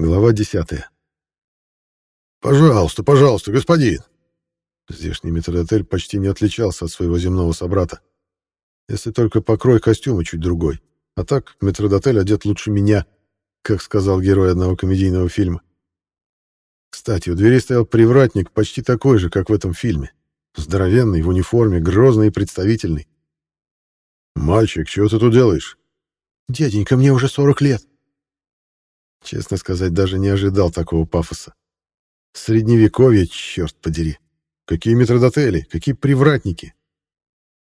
Глава 10. «Пожалуйста, пожалуйста, господин!» Здешний метродотель почти не отличался от своего земного собрата. Если только покрой костюма чуть другой. А так, метродотель одет лучше меня, как сказал герой одного комедийного фильма. Кстати, у двери стоял привратник, почти такой же, как в этом фильме. Здоровенный, в униформе, грозный и представительный. «Мальчик, чего ты тут делаешь?» «Дяденька, мне уже 40 лет». Честно сказать, даже не ожидал такого пафоса. Средневековье, черт подери. Какие метродотели, какие привратники.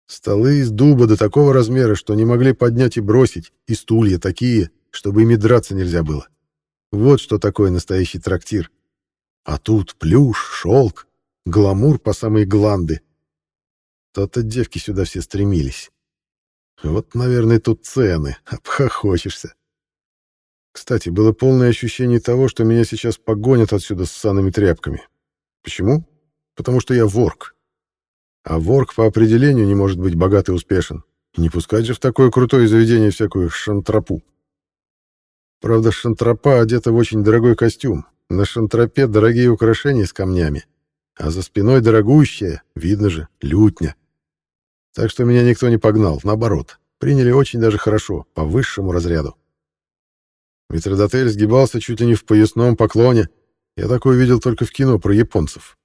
Столы из дуба до такого размера, что не могли поднять и бросить, и стулья такие, чтобы ими драться нельзя было. Вот что такое настоящий трактир. А тут плюш, шелк, гламур по самые гланды. То-то девки сюда все стремились. Вот, наверное, тут цены, обхохочешься. Кстати, было полное ощущение того, что меня сейчас погонят отсюда с санными тряпками. Почему? Потому что я ворк. А ворк по определению не может быть богат и успешен. И не пускать же в такое крутое заведение всякую шантропу. Правда, шантропа одета в очень дорогой костюм. На шантропе дорогие украшения с камнями. А за спиной дорогущая, видно же, лютня. Так что меня никто не погнал, наоборот. Приняли очень даже хорошо, по высшему разряду. Митродотель сгибался чуть ли не в поясном поклоне. Я такое видел только в кино про японцев.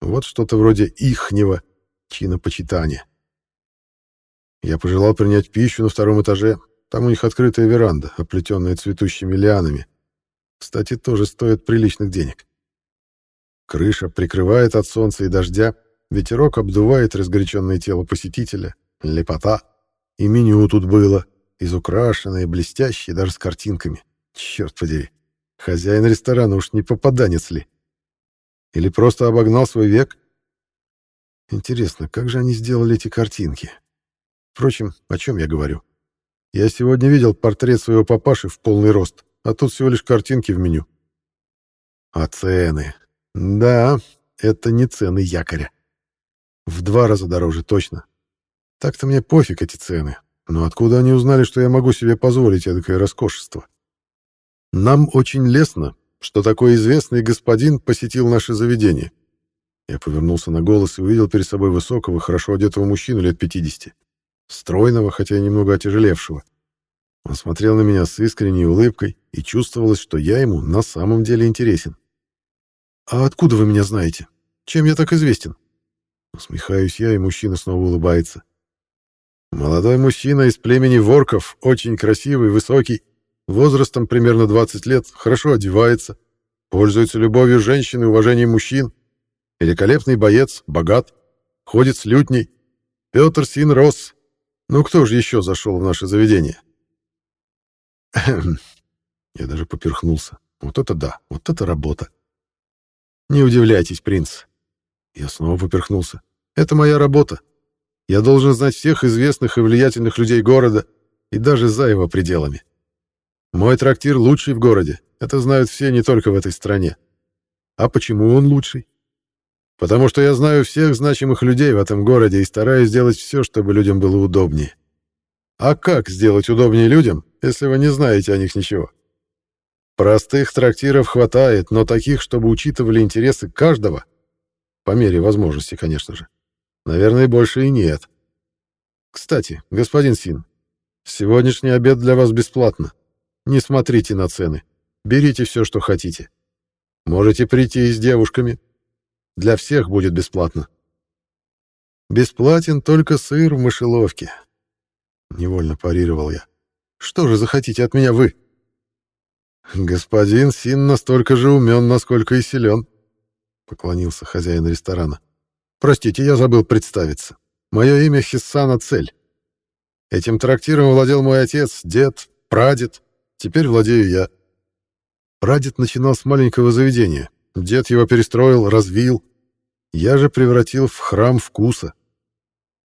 Вот что-то вроде ихнего чинопочитания. Я пожелал принять пищу на втором этаже. Там у них открытая веранда, оплетенная цветущими лианами. Кстати, тоже стоит приличных денег. Крыша прикрывает от солнца и дождя, ветерок обдувает разгоряченное тело посетителя. Лепота. И меню тут было, изукрашенное, блестящее, даже с картинками. Черт подери, хозяин ресторана уж не попаданец ли? Или просто обогнал свой век? Интересно, как же они сделали эти картинки? Впрочем, о чем я говорю? Я сегодня видел портрет своего папаши в полный рост, а тут всего лишь картинки в меню. А цены? Да, это не цены якоря. В два раза дороже, точно. Так-то мне пофиг эти цены. Но откуда они узнали, что я могу себе позволить эдакое роскошество? Нам очень лестно, что такой известный господин посетил наше заведение. Я повернулся на голос и увидел перед собой высокого, хорошо одетого мужчину лет 50. Стройного, хотя и немного отяжелевшего. Он смотрел на меня с искренней улыбкой, и чувствовалось, что я ему на самом деле интересен. «А откуда вы меня знаете? Чем я так известен?» Усмехаюсь я, и мужчина снова улыбается. Молодой мужчина из племени Ворков, очень красивый, высокий, возрастом примерно 20 лет, хорошо одевается, пользуется любовью женщин и уважением мужчин, великолепный боец, богат, ходит с лютней. Петр Син Рос. Ну кто же еще зашел в наше заведение? Я даже поперхнулся. Вот это да, вот это работа. Не удивляйтесь, принц. Я снова поперхнулся. Это моя работа. Я должен знать всех известных и влиятельных людей города и даже за его пределами. Мой трактир лучший в городе. Это знают все не только в этой стране. А почему он лучший? Потому что я знаю всех значимых людей в этом городе и стараюсь сделать все, чтобы людям было удобнее. А как сделать удобнее людям, если вы не знаете о них ничего? Простых трактиров хватает, но таких, чтобы учитывали интересы каждого, по мере возможности, конечно же, наверное, больше и нет. Кстати, господин Син, сегодняшний обед для вас бесплатно. Не смотрите на цены. Берите все, что хотите. Можете прийти и с девушками. Для всех будет бесплатно. Бесплатен только сыр в мышеловке. Невольно парировал я. Что же захотите от меня вы? Господин Син настолько же умен, насколько и силен. Поклонился хозяин ресторана. Простите, я забыл представиться. Мое имя Хиссана Цель. Этим трактиром владел мой отец, дед, прадед, Теперь владею я. Прадед начинал с маленького заведения. Дед его перестроил, развил. Я же превратил в храм вкуса.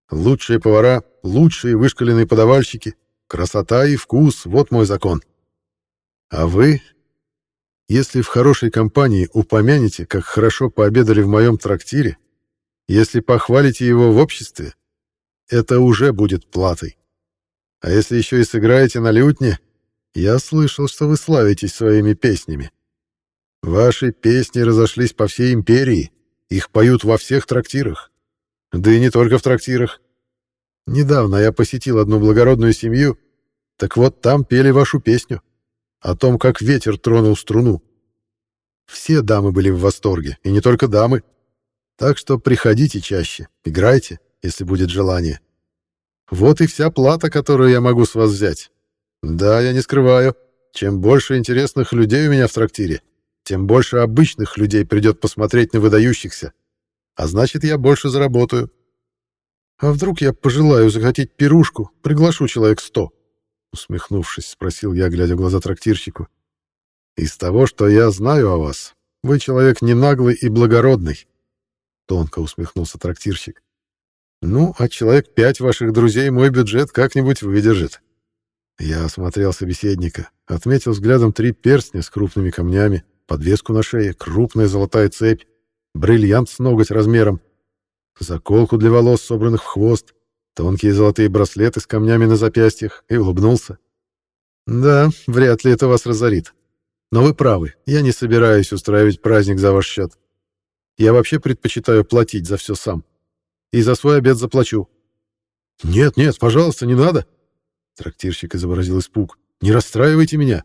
Лучшие повара, лучшие вышкаленные подавальщики. Красота и вкус — вот мой закон. А вы, если в хорошей компании упомянете, как хорошо пообедали в моем трактире, если похвалите его в обществе, это уже будет платой. А если еще и сыграете на лютне, я слышал, что вы славитесь своими песнями. Ваши песни разошлись по всей империи, их поют во всех трактирах. Да и не только в трактирах. Недавно я посетил одну благородную семью, так вот там пели вашу песню о том, как ветер тронул струну. Все дамы были в восторге, и не только дамы. Так что приходите чаще, играйте, если будет желание. Вот и вся плата, которую я могу с вас взять. Да, я не скрываю, чем больше интересных людей у меня в трактире, тем больше обычных людей придет посмотреть на выдающихся. А значит, я больше заработаю. А вдруг я пожелаю захотеть пирушку, приглашу человек сто? Усмехнувшись, спросил я, глядя в глаза трактирщику. Из того, что я знаю о вас, вы человек не наглый и благородный. Тонко усмехнулся трактирщик. Ну, а человек пять ваших друзей мой бюджет как-нибудь выдержит. Я осмотрел собеседника, отметил взглядом три перстня с крупными камнями, подвеску на шее, крупная золотая цепь, бриллиант с ноготь размером, заколку для волос, собранных в хвост, тонкие золотые браслеты с камнями на запястьях, и улыбнулся. «Да, вряд ли это вас разорит. Но вы правы, я не собираюсь устраивать праздник за ваш счет. Я вообще предпочитаю платить за все сам. И за свой обед заплачу». «Нет, нет, пожалуйста, не надо», Трактирщик изобразил испуг. «Не расстраивайте меня.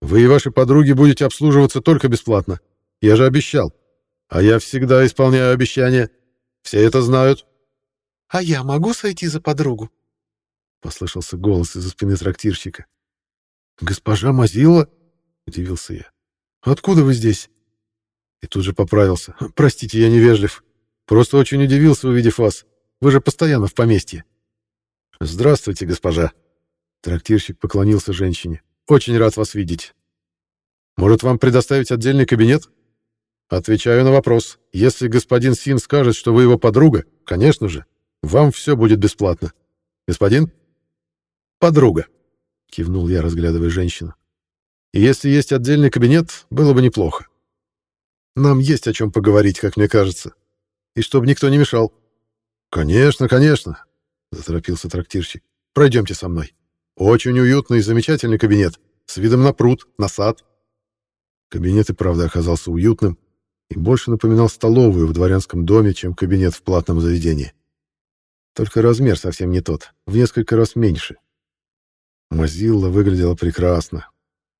Вы и ваши подруги будете обслуживаться только бесплатно. Я же обещал. А я всегда исполняю обещания. Все это знают». «А я могу сойти за подругу?» Послышался голос из-за спины трактирщика. «Госпожа Мазила?» — удивился я. «Откуда вы здесь?» И тут же поправился. «Простите, я невежлив. Просто очень удивился, увидев вас. Вы же постоянно в поместье». «Здравствуйте, госпожа», Трактирщик поклонился женщине. «Очень рад вас видеть. Может, вам предоставить отдельный кабинет?» «Отвечаю на вопрос. Если господин Син скажет, что вы его подруга, конечно же, вам все будет бесплатно. Господин?» «Подруга», — кивнул я, разглядывая женщину. «И если есть отдельный кабинет, было бы неплохо. Нам есть о чем поговорить, как мне кажется. И чтобы никто не мешал». «Конечно, конечно», — заторопился трактирщик. «Пройдемте со мной». Очень уютный и замечательный кабинет, с видом на пруд, на сад. Кабинет и правда оказался уютным и больше напоминал столовую в дворянском доме, чем кабинет в платном заведении. Только размер совсем не тот, в несколько раз меньше. Мазилла выглядела прекрасно.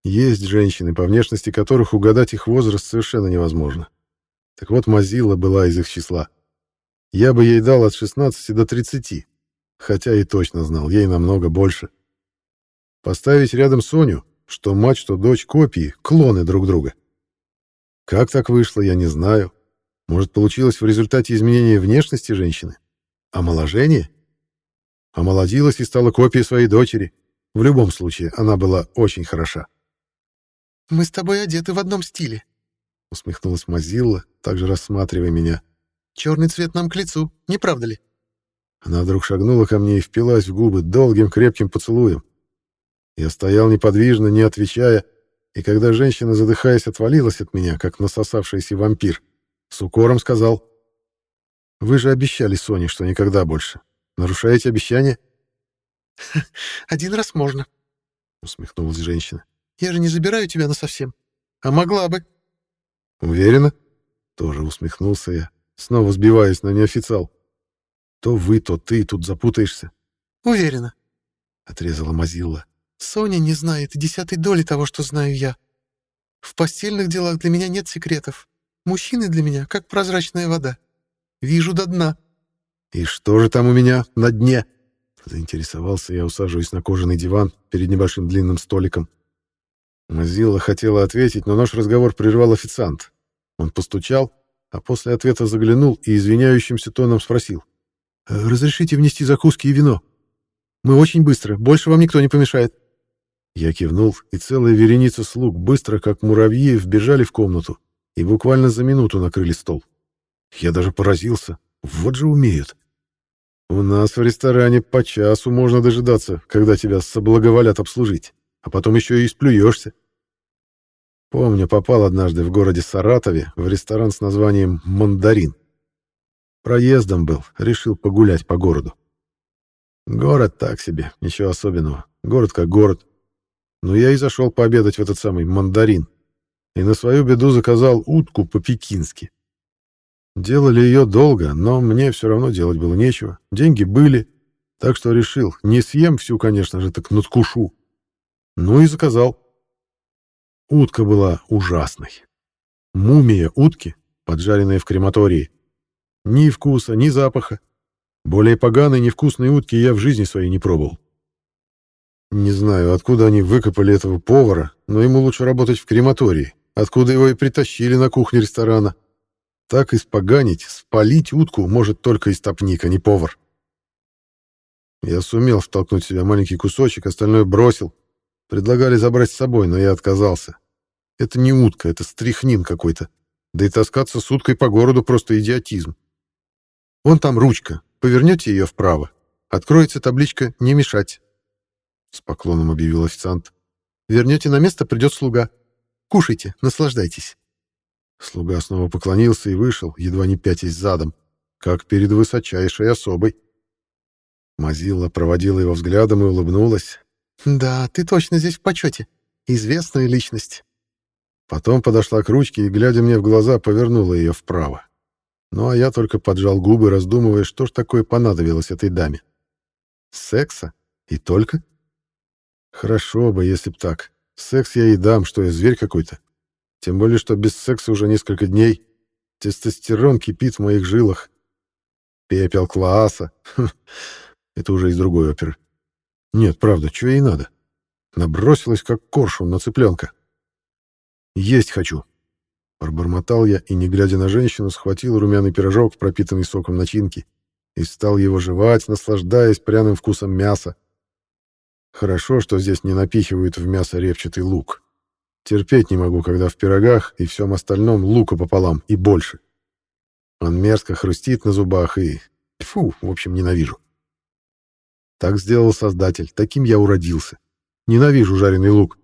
Есть женщины, по внешности которых угадать их возраст совершенно невозможно. Так вот, Мазилла была из их числа. Я бы ей дал от 16 до 30, хотя и точно знал, ей намного больше. Поставить рядом Соню, что мать, что дочь копии, клоны друг друга. Как так вышло, я не знаю. Может, получилось в результате изменения внешности женщины? Омоложение? Омолодилась и стала копией своей дочери. В любом случае, она была очень хороша. «Мы с тобой одеты в одном стиле», — усмехнулась Мазилла, также рассматривая меня. «Черный цвет нам к лицу, не правда ли?» Она вдруг шагнула ко мне и впилась в губы долгим крепким поцелуем. Я стоял неподвижно, не отвечая, и когда женщина, задыхаясь, отвалилась от меня, как насосавшийся вампир, с укором сказал, «Вы же обещали Соне, что никогда больше. Нарушаете обещание?» «Один раз можно», — усмехнулась женщина. «Я же не забираю тебя насовсем. А могла бы». «Уверена?» — тоже усмехнулся я, снова сбиваясь на неофициал. «То вы, то ты, тут запутаешься». «Уверена», — отрезала Мазилла. Соня не знает десятой доли того, что знаю я. В постельных делах для меня нет секретов. Мужчины для меня как прозрачная вода. Вижу до дна. «И что же там у меня на дне?» Заинтересовался я, усаживаясь на кожаный диван перед небольшим длинным столиком. Мазилла хотела ответить, но наш разговор прервал официант. Он постучал, а после ответа заглянул и извиняющимся тоном спросил. «Разрешите внести закуски и вино? Мы очень быстро, больше вам никто не помешает». Я кивнул, и целая вереница слуг быстро, как муравьи, вбежали в комнату и буквально за минуту накрыли стол. Я даже поразился. Вот же умеют. У нас в ресторане по часу можно дожидаться, когда тебя соблаговолят обслужить, а потом еще и сплюешься. Помню, попал однажды в городе Саратове в ресторан с названием «Мандарин». Проездом был, решил погулять по городу. Город так себе, ничего особенного. Город как город. Но я и зашел пообедать в этот самый мандарин. и на свою беду заказал утку по-пекински. Делали ее долго, но мне все равно делать было нечего. Деньги были, так что решил, не съем всю, конечно же, так надкушу. Ну и заказал. Утка была ужасной. Мумия утки, поджаренная в крематории. Ни вкуса, ни запаха. Более поганой невкусной утки я в жизни своей не пробовал. Не знаю, откуда они выкопали этого повара, но ему лучше работать в крематории, откуда его и притащили на кухню ресторана. Так испоганить, спалить утку может только истопник, а не повар. Я сумел втолкнуть себя маленький кусочек, остальное бросил. Предлагали забрать с собой, но я отказался. Это не утка, это стряхнин какой-то. Да и таскаться с уткой по городу просто идиотизм. Вон там ручка. Повернете ее вправо. Откроется табличка «Не мешать». С поклоном объявил официант. Вернете на место, придет слуга. Кушайте, наслаждайтесь. Слуга снова поклонился и вышел, едва не пятясь задом, как перед высочайшей особой. Мазила проводила его взглядом и улыбнулась. «Да, ты точно здесь в почете. Известная личность». Потом подошла к ручке и, глядя мне в глаза, повернула ее вправо. Ну а я только поджал губы, раздумывая, что ж такое понадобилось этой даме. Секса? И только? Хорошо бы, если б так. Секс я и дам, что я зверь какой-то. Тем более, что без секса уже несколько дней. Тестостерон кипит в моих жилах. Пепел класса. Это уже из другой оперы. Нет, правда, что ей надо? Набросилась, как коршун на цыпленка. Есть хочу. Пробормотал я и, не глядя на женщину, схватил румяный пирожок, пропитанный соком начинки, и стал его жевать, наслаждаясь пряным вкусом мяса. Хорошо, что здесь не напихивают в мясо репчатый лук. Терпеть не могу, когда в пирогах и всем остальном лука пополам и больше. Он мерзко хрустит на зубах и... Фу, в общем, ненавижу. Так сделал Создатель, таким я уродился. Ненавижу жареный лук.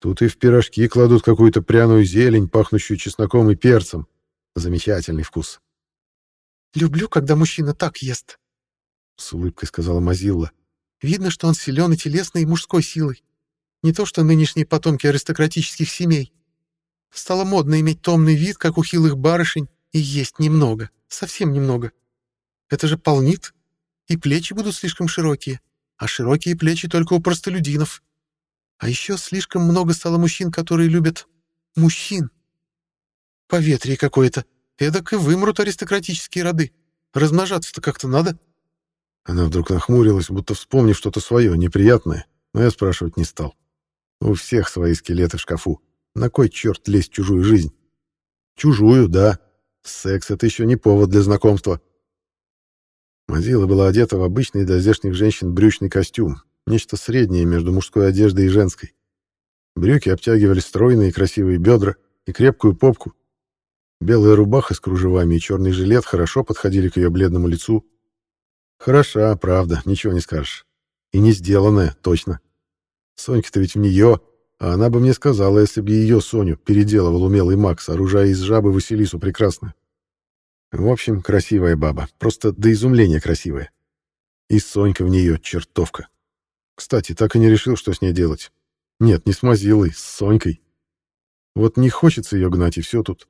Тут и в пирожки кладут какую-то пряную зелень, пахнущую чесноком и перцем. Замечательный вкус. «Люблю, когда мужчина так ест», — с улыбкой сказала Мазилла. «Видно, что он силен и телесной, и мужской силой. Не то что нынешние потомки аристократических семей. Стало модно иметь томный вид, как у хилых барышень, и есть немного, совсем немного. Это же полнит, и плечи будут слишком широкие, а широкие плечи только у простолюдинов. А еще слишком много стало мужчин, которые любят мужчин. Поветрие какое-то. Эдак и вымрут аристократические роды. Размножаться-то как-то надо. Она вдруг нахмурилась, будто вспомнив что-то свое, неприятное, но я спрашивать не стал. У всех свои скелеты в шкафу. На кой черт лезть в чужую жизнь? Чужую, да. Секс — это еще не повод для знакомства. Мазила была одета в обычный для здешних женщин брючный костюм, нечто среднее между мужской одеждой и женской. Брюки обтягивали стройные красивые бедра и крепкую попку. Белая рубаха с кружевами и черный жилет хорошо подходили к ее бледному лицу. Хороша, правда, ничего не скажешь. И не сделанная, точно. Сонька-то ведь в нее, а она бы мне сказала, если бы ее Соню переделывал умелый Макс, оружая из жабы Василису прекрасную. В общем, красивая баба. Просто до изумления красивая. И Сонька в нее чертовка. Кстати, так и не решил, что с ней делать. Нет, не с Мазилой, с Сонькой. Вот не хочется ее гнать, и все тут.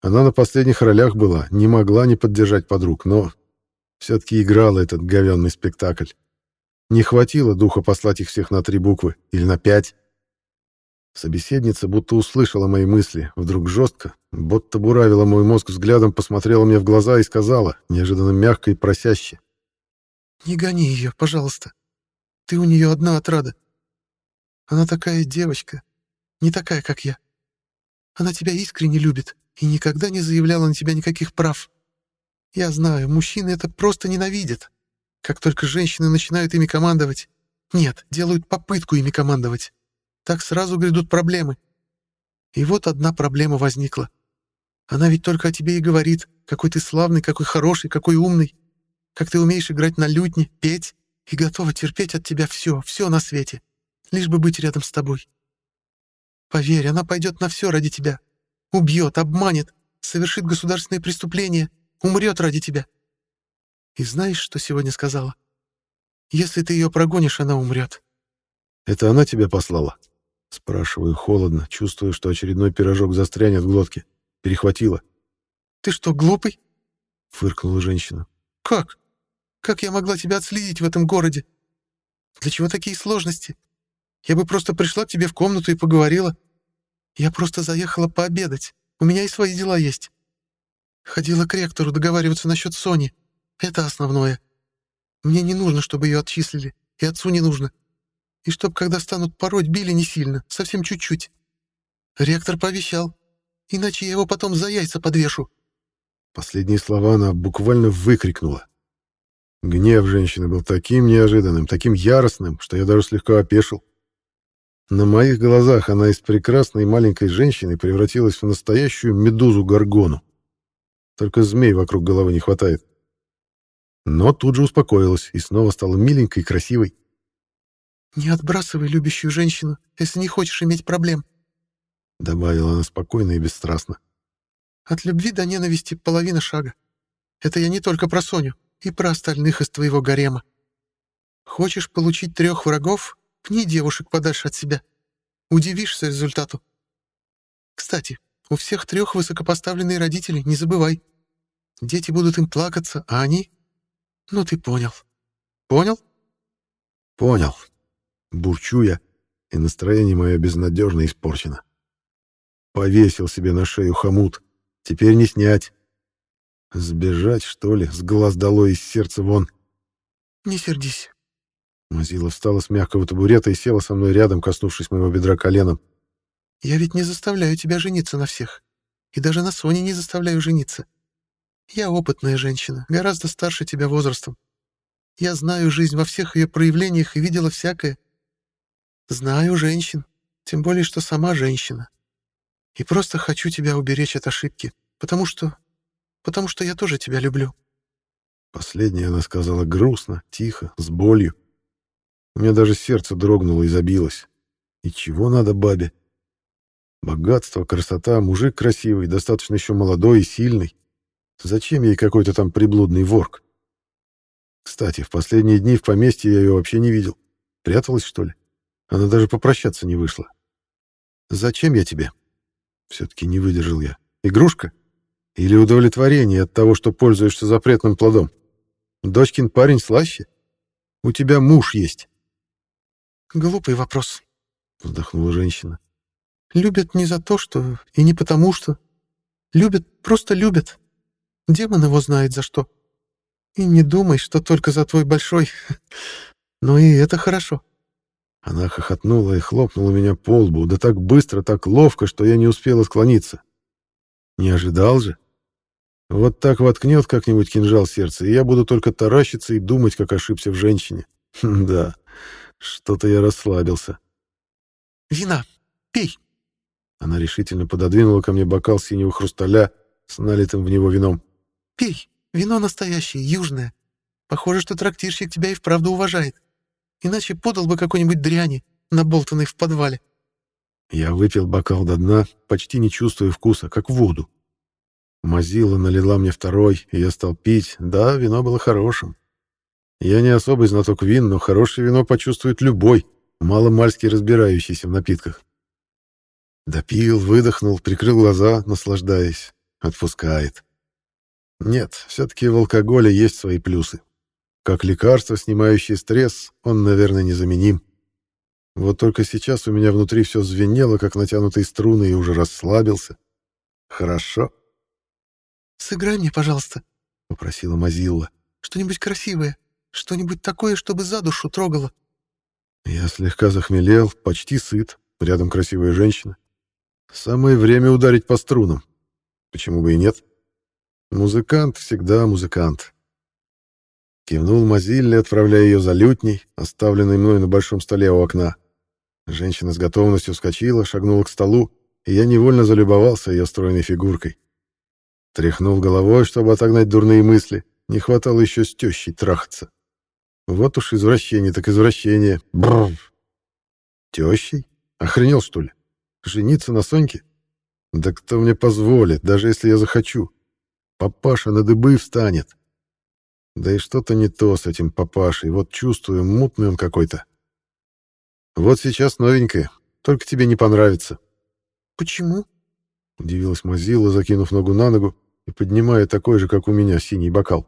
Она на последних ролях была, не могла не поддержать подруг, но все-таки играла этот говенный спектакль. Не хватило духа послать их всех на три буквы или на пять. Собеседница будто услышала мои мысли, вдруг жестко, будто буравила мой мозг взглядом, посмотрела мне в глаза и сказала, неожиданно мягко и просяще. «Не гони ее, пожалуйста. Ты у нее одна отрада. Она такая девочка, не такая, как я. Она тебя искренне любит и никогда не заявляла на тебя никаких прав. Я знаю, мужчины это просто ненавидят. Как только женщины начинают ими командовать... Нет, делают попытку ими командовать так сразу грядут проблемы. И вот одна проблема возникла. Она ведь только о тебе и говорит, какой ты славный, какой хороший, какой умный, как ты умеешь играть на лютне, петь и готова терпеть от тебя все, все на свете, лишь бы быть рядом с тобой. Поверь, она пойдет на все ради тебя. Убьет, обманет, совершит государственные преступления, умрет ради тебя. И знаешь, что сегодня сказала? Если ты ее прогонишь, она умрет. Это она тебя послала? Спрашиваю холодно, чувствую, что очередной пирожок застрянет в глотке. Перехватило. «Ты что, глупый?» — фыркнула женщина. «Как? Как я могла тебя отследить в этом городе? Для чего такие сложности? Я бы просто пришла к тебе в комнату и поговорила. Я просто заехала пообедать. У меня и свои дела есть. Ходила к ректору договариваться насчет Сони. Это основное. Мне не нужно, чтобы ее отчислили, и отцу не нужно. И чтоб, когда станут пороть, били не сильно, совсем чуть-чуть. Ректор пообещал. Иначе я его потом за яйца подвешу. Последние слова она буквально выкрикнула. Гнев женщины был таким неожиданным, таким яростным, что я даже слегка опешил. На моих глазах она из прекрасной маленькой женщины превратилась в настоящую медузу-горгону. Только змей вокруг головы не хватает. Но тут же успокоилась и снова стала миленькой и красивой. «Не отбрасывай любящую женщину, если не хочешь иметь проблем», — добавила она спокойно и бесстрастно. «От любви до ненависти половина шага. Это я не только про Соню, и про остальных из твоего гарема. Хочешь получить трех врагов, пни девушек подальше от себя. Удивишься результату. Кстати, у всех трех высокопоставленные родители, не забывай. Дети будут им плакаться, а они... Ну, ты понял. Понял? Понял. Бурчу я, и настроение мое безнадежно испорчено. Повесил себе на шею хомут. Теперь не снять. Сбежать, что ли, с глаз долой из сердца вон. Не сердись. Мазила встала с мягкого табурета и села со мной рядом, коснувшись моего бедра коленом. Я ведь не заставляю тебя жениться на всех. И даже на Соне не заставляю жениться. Я опытная женщина, гораздо старше тебя возрастом. Я знаю жизнь во всех ее проявлениях и видела всякое. Знаю женщин, тем более, что сама женщина. И просто хочу тебя уберечь от ошибки, потому что... потому что я тоже тебя люблю». Последнее она сказала грустно, тихо, с болью. У меня даже сердце дрогнуло и забилось. И чего надо бабе? Богатство, красота, мужик красивый, достаточно еще молодой и сильный. Зачем ей какой-то там приблудный ворк? Кстати, в последние дни в поместье я ее вообще не видел. Пряталась, что ли? Она даже попрощаться не вышла. «Зачем я тебе?» Все-таки не выдержал я. «Игрушка? Или удовлетворение от того, что пользуешься запретным плодом? Дочкин парень слаще? У тебя муж есть». «Глупый вопрос», — вздохнула женщина. «Любят не за то, что... и не потому, что... Любят, просто любят. Демон его знает за что. И не думай, что только за твой большой... Но и это хорошо». Она хохотнула и хлопнула меня по лбу, да так быстро, так ловко, что я не успела склониться. Не ожидал же. Вот так воткнет как-нибудь кинжал сердце, и я буду только таращиться и думать, как ошибся в женщине. Да, что-то я расслабился. «Вина, пей!» Она решительно пододвинула ко мне бокал синего хрусталя с налитым в него вином. «Пей, вино настоящее, южное. Похоже, что трактирщик тебя и вправду уважает. Иначе подал бы какой-нибудь дряни, наболтанной в подвале. Я выпил бокал до дна, почти не чувствуя вкуса, как воду. Мазила налила мне второй, и я стал пить. Да, вино было хорошим. Я не особый знаток вин, но хорошее вино почувствует любой, маломальски разбирающийся в напитках. Допил, выдохнул, прикрыл глаза, наслаждаясь. Отпускает. Нет, все-таки в алкоголе есть свои плюсы. Как лекарство, снимающее стресс, он, наверное, незаменим. Вот только сейчас у меня внутри все звенело, как натянутые струны, и уже расслабился. Хорошо. «Сыграй мне, пожалуйста», — попросила Мазилла. «Что-нибудь красивое, что-нибудь такое, чтобы за душу трогало». Я слегка захмелел, почти сыт, рядом красивая женщина. Самое время ударить по струнам. Почему бы и нет? Музыкант всегда музыкант. Кивнул Мазилле, отправляя ее за лютней, оставленной мной на большом столе у окна. Женщина с готовностью вскочила, шагнула к столу, и я невольно залюбовался ее стройной фигуркой. Тряхнул головой, чтобы отогнать дурные мысли. Не хватало еще с тещей трахаться. Вот уж извращение так извращение. Бррр. Тещей? Охренел, что ли? Жениться на Соньке? Да кто мне позволит, даже если я захочу? Папаша на дыбы встанет. Да и что-то не то с этим папашей. Вот чувствую, мутный он какой-то. Вот сейчас новенькая. Только тебе не понравится». «Почему?» — удивилась Мазила, закинув ногу на ногу и поднимая такой же, как у меня, синий бокал.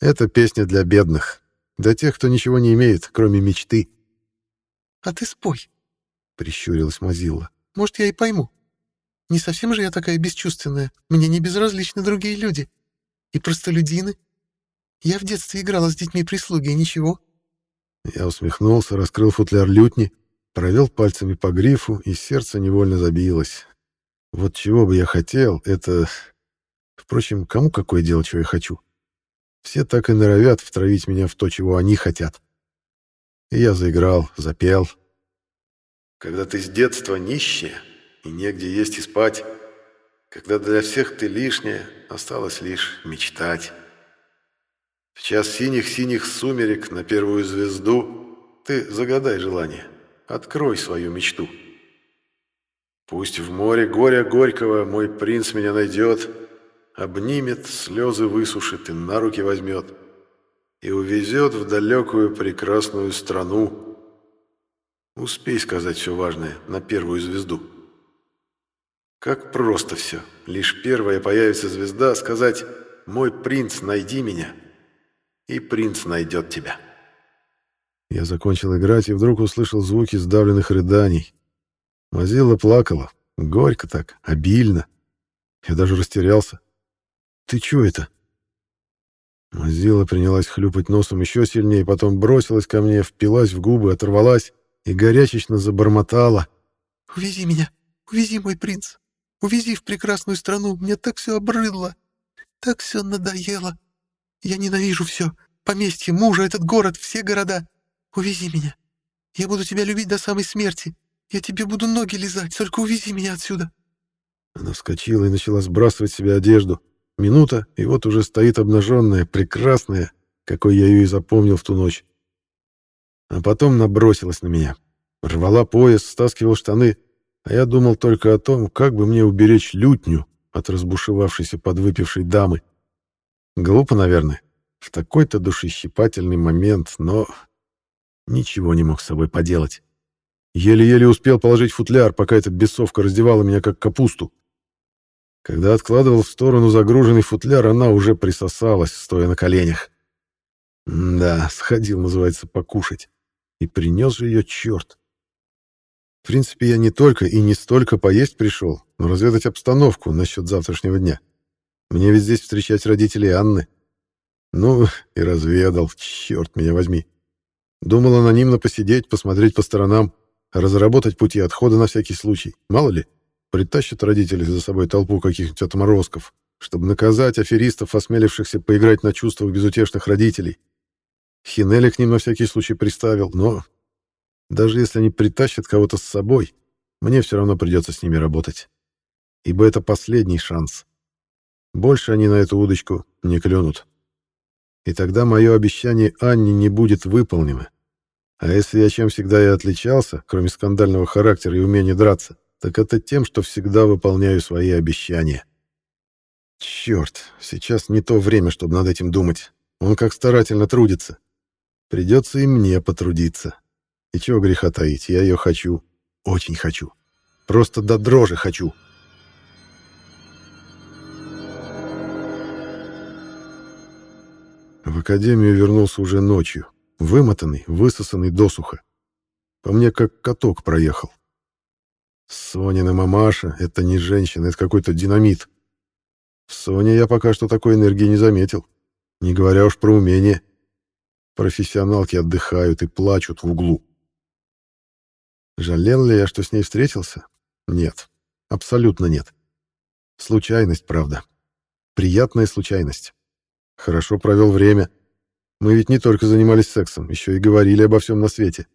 «Это песня для бедных, для тех, кто ничего не имеет, кроме мечты». «А ты спой», — прищурилась Мазила. «Может, я и пойму. Не совсем же я такая бесчувственная. Мне не безразличны другие люди. И простолюдины. Я в детстве играла с детьми прислуги, и ничего». Я усмехнулся, раскрыл футляр лютни, провел пальцами по грифу, и сердце невольно забилось. Вот чего бы я хотел, это... Впрочем, кому какое дело, чего я хочу? Все так и норовят втравить меня в то, чего они хотят. И я заиграл, запел. Когда ты с детства нищая, и негде есть и спать, когда для всех ты лишняя, осталось лишь мечтать. В час синих-синих сумерек на первую звезду ты загадай желание, открой свою мечту. Пусть в море горя горького мой принц меня найдет, Обнимет, слезы высушит и на руки возьмет, И увезет в далекую прекрасную страну. Успей сказать все важное на первую звезду. Как просто все. Лишь первая появится звезда, сказать «Мой принц, найди меня», и принц найдет тебя. Я закончил играть и вдруг услышал звуки сдавленных рыданий. Мазила плакала. Горько так, обильно. Я даже растерялся. «Ты чё это?» Мазила принялась хлюпать носом еще сильнее, потом бросилась ко мне, впилась в губы, оторвалась и горячечно забормотала. «Увези меня! Увези, мой принц! Увези в прекрасную страну! Мне так все обрыдло! Так все надоело! Я ненавижу все! Поместье, мужа, этот город, все города! Увези меня! Я буду тебя любить до самой смерти! Я тебе буду ноги лизать, только увези меня отсюда!» Она вскочила и начала сбрасывать себе одежду. Минута, и вот уже стоит обнаженная, прекрасная, какой я ее и запомнил в ту ночь. А потом набросилась на меня. Рвала пояс, стаскивал штаны, а я думал только о том, как бы мне уберечь лютню от разбушевавшейся подвыпившей дамы. Глупо, наверное, в такой-то душещипательный момент, но ничего не мог с собой поделать. Еле-еле успел положить футляр, пока эта бесовка раздевала меня как капусту. Когда откладывал в сторону загруженный футляр, она уже присосалась, стоя на коленях. да, сходил, называется, покушать. И принес же ее черт. В принципе, я не только и не столько поесть пришел, но разведать обстановку насчет завтрашнего дня. Мне ведь здесь встречать родителей Анны. Ну, и разведал, черт меня возьми. Думал анонимно посидеть, посмотреть по сторонам, разработать пути отхода на всякий случай. Мало ли, притащат родители за собой толпу каких-нибудь отморозков, чтобы наказать аферистов, осмелившихся поиграть на чувствах безутешных родителей. Хинеля к ним на всякий случай приставил, но даже если они притащат кого-то с собой, мне все равно придется с ними работать. Ибо это последний шанс. Больше они на эту удочку не клюнут. И тогда мое обещание Анне не будет выполнено. А если я чем всегда и отличался, кроме скандального характера и умения драться, так это тем, что всегда выполняю свои обещания. Черт, сейчас не то время, чтобы над этим думать. Он как старательно трудится. Придется и мне потрудиться. И чего греха таить, я ее хочу. Очень хочу. Просто до дрожи хочу. В академию вернулся уже ночью. Вымотанный, высосанный досуха. По мне как каток проехал. Сонина мамаша — это не женщина, это какой-то динамит. В Соне я пока что такой энергии не заметил. Не говоря уж про умение. Профессионалки отдыхают и плачут в углу. Жалел ли я, что с ней встретился? Нет. Абсолютно нет. Случайность, правда. Приятная случайность. Хорошо провел время. Мы ведь не только занимались сексом, еще и говорили обо всем на свете.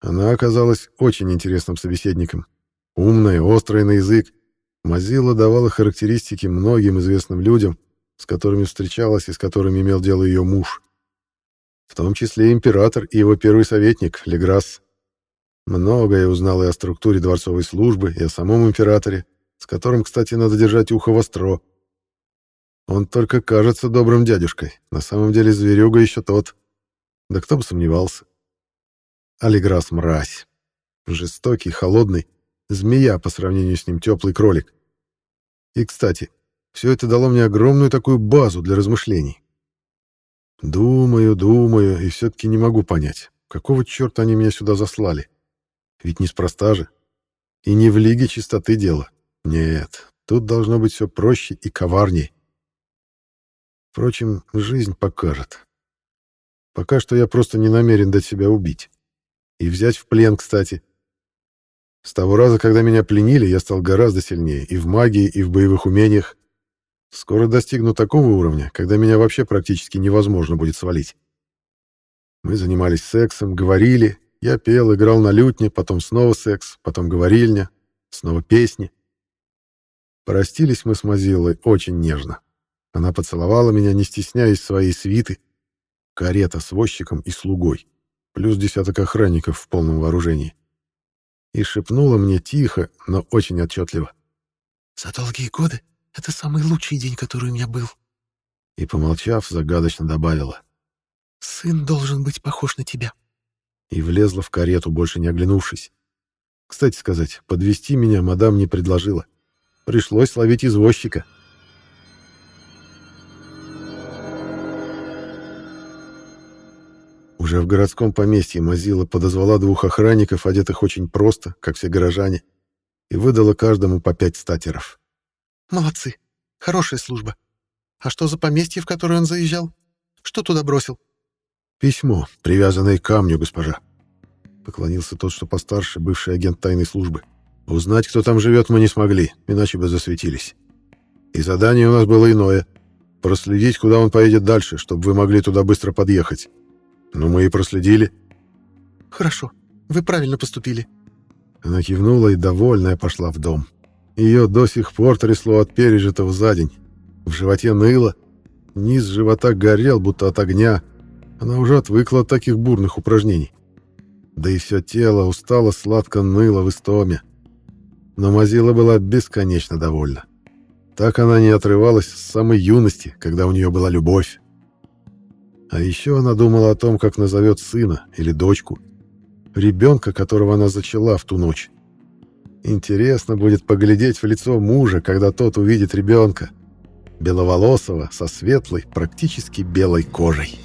Она оказалась очень интересным собеседником. Умная, острая на язык. Мазила давала характеристики многим известным людям, с которыми встречалась и с которыми имел дело ее муж. В том числе император и его первый советник, Леграсс. Многое узнал и о структуре дворцовой службы, и о самом императоре, с которым, кстати, надо держать ухо востро. Он только кажется добрым дядюшкой. На самом деле зверюга еще тот. Да кто бы сомневался. Алиграс мразь. Жестокий, холодный, змея по сравнению с ним теплый кролик. И, кстати, все это дало мне огромную такую базу для размышлений. Думаю, думаю, и все-таки не могу понять, какого черта они меня сюда заслали. Ведь неспроста же. И не в Лиге чистоты дело. Нет, тут должно быть все проще и коварнее. Впрочем, жизнь покажет. Пока что я просто не намерен дать себя убить. И взять в плен, кстати. С того раза, когда меня пленили, я стал гораздо сильнее и в магии, и в боевых умениях. Скоро достигну такого уровня, когда меня вообще практически невозможно будет свалить. Мы занимались сексом, говорили, я пел, играл на лютне, потом снова секс, потом говорильня, снова песни. Простились мы с Мазилой очень нежно. Она поцеловала меня, не стесняясь своей свиты, карета с возчиком и слугой, плюс десяток охранников в полном вооружении. И шепнула мне тихо, но очень отчетливо. «За долгие годы это самый лучший день, который у меня был». И, помолчав, загадочно добавила. «Сын должен быть похож на тебя». И влезла в карету, больше не оглянувшись. Кстати сказать, подвести меня мадам не предложила. Пришлось ловить извозчика. Уже в городском поместье Мазила подозвала двух охранников, одетых очень просто, как все горожане, и выдала каждому по пять статеров. «Молодцы. Хорошая служба. А что за поместье, в которое он заезжал? Что туда бросил?» «Письмо, привязанное к камню, госпожа». Поклонился тот, что постарше, бывший агент тайной службы. Узнать, кто там живет, мы не смогли, иначе бы засветились. И задание у нас было иное — проследить, куда он поедет дальше, чтобы вы могли туда быстро подъехать. Ну, мы и проследили. Хорошо, вы правильно поступили. Она кивнула и, довольная, пошла в дом. Ее до сих пор трясло от пережитого за день. В животе ныло, низ живота горел, будто от огня. Она уже отвыкла от таких бурных упражнений. Да и все тело устало сладко ныло в истоме. Но Мазила была бесконечно довольна. Так она не отрывалась с самой юности, когда у нее была любовь. А еще она думала о том, как назовет сына или дочку. Ребенка, которого она зачала в ту ночь. Интересно будет поглядеть в лицо мужа, когда тот увидит ребенка. Беловолосого, со светлой, практически белой кожей.